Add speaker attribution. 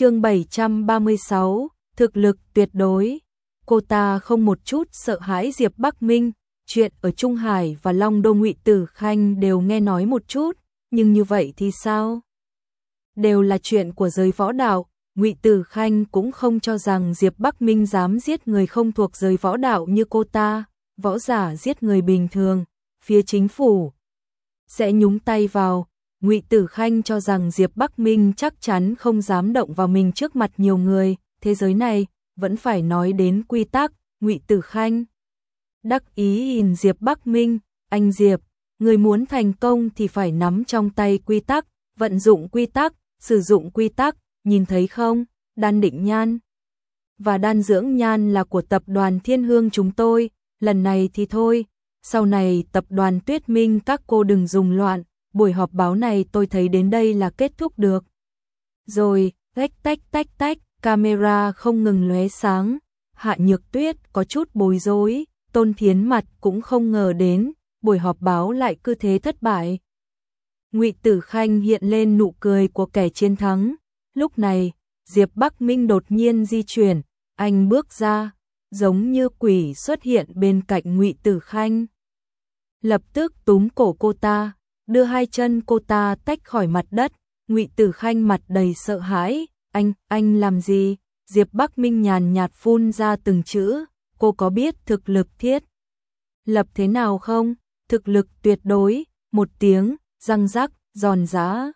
Speaker 1: chương 736, thực lực tuyệt đối. Cô ta không một chút sợ hãi Diệp Bắc Minh, chuyện ở Trung Hải và Long Đô Ngụy Tử Khanh đều nghe nói một chút, nhưng như vậy thì sao? Đều là chuyện của giới võ đạo, Ngụy Tử Khanh cũng không cho rằng Diệp Bắc Minh dám giết người không thuộc giới võ đạo như cô ta, võ giả giết người bình thường, phía chính phủ sẽ nhúng tay vào. Ngụy Tử Khanh cho rằng Diệp Bắc Minh chắc chắn không dám động vào mình trước mặt nhiều người, thế giới này vẫn phải nói đến quy tắc, Ngụy Tử Khanh. Đắc ý nhìn Diệp Bắc Minh, anh Diệp, người muốn thành công thì phải nắm trong tay quy tắc, vận dụng quy tắc, sử dụng quy tắc, nhìn thấy không, đan định nhan. Và đan dưỡng nhan là của tập đoàn Thiên Hương chúng tôi, lần này thì thôi, sau này tập đoàn Tuyết Minh các cô đừng dùng loạn, buổi họp báo này tôi thấy đến đây là kết thúc được. Rồi, tách tách tách tách, camera không ngừng lóe sáng, Hạ Nhược Tuyết có chút bối rối, Tôn Thiến mặt cũng không ngờ đến, buổi họp báo lại cứ thế thất bại. Ngụy Tử Khanh hiện lên nụ cười của kẻ chiến thắng. Lúc này, Diệp Bắc Minh đột nhiên di chuyển, anh bước ra, giống như quỷ xuất hiện bên cạnh Ngụy Tử Khanh. Lập tức túm cổ cô ta, đưa hai chân cô ta tách khỏi mặt đất, Ngụy Tử Khanh mặt đầy sợ hãi, "Anh, anh làm gì?" Diệp Bắc Minh nhàn nhạt phun ra từng chữ, "Cô có biết thực lực thiết lập thế nào không? Thực lực tuyệt đối." Một tiếng răng rắc, giòn giã.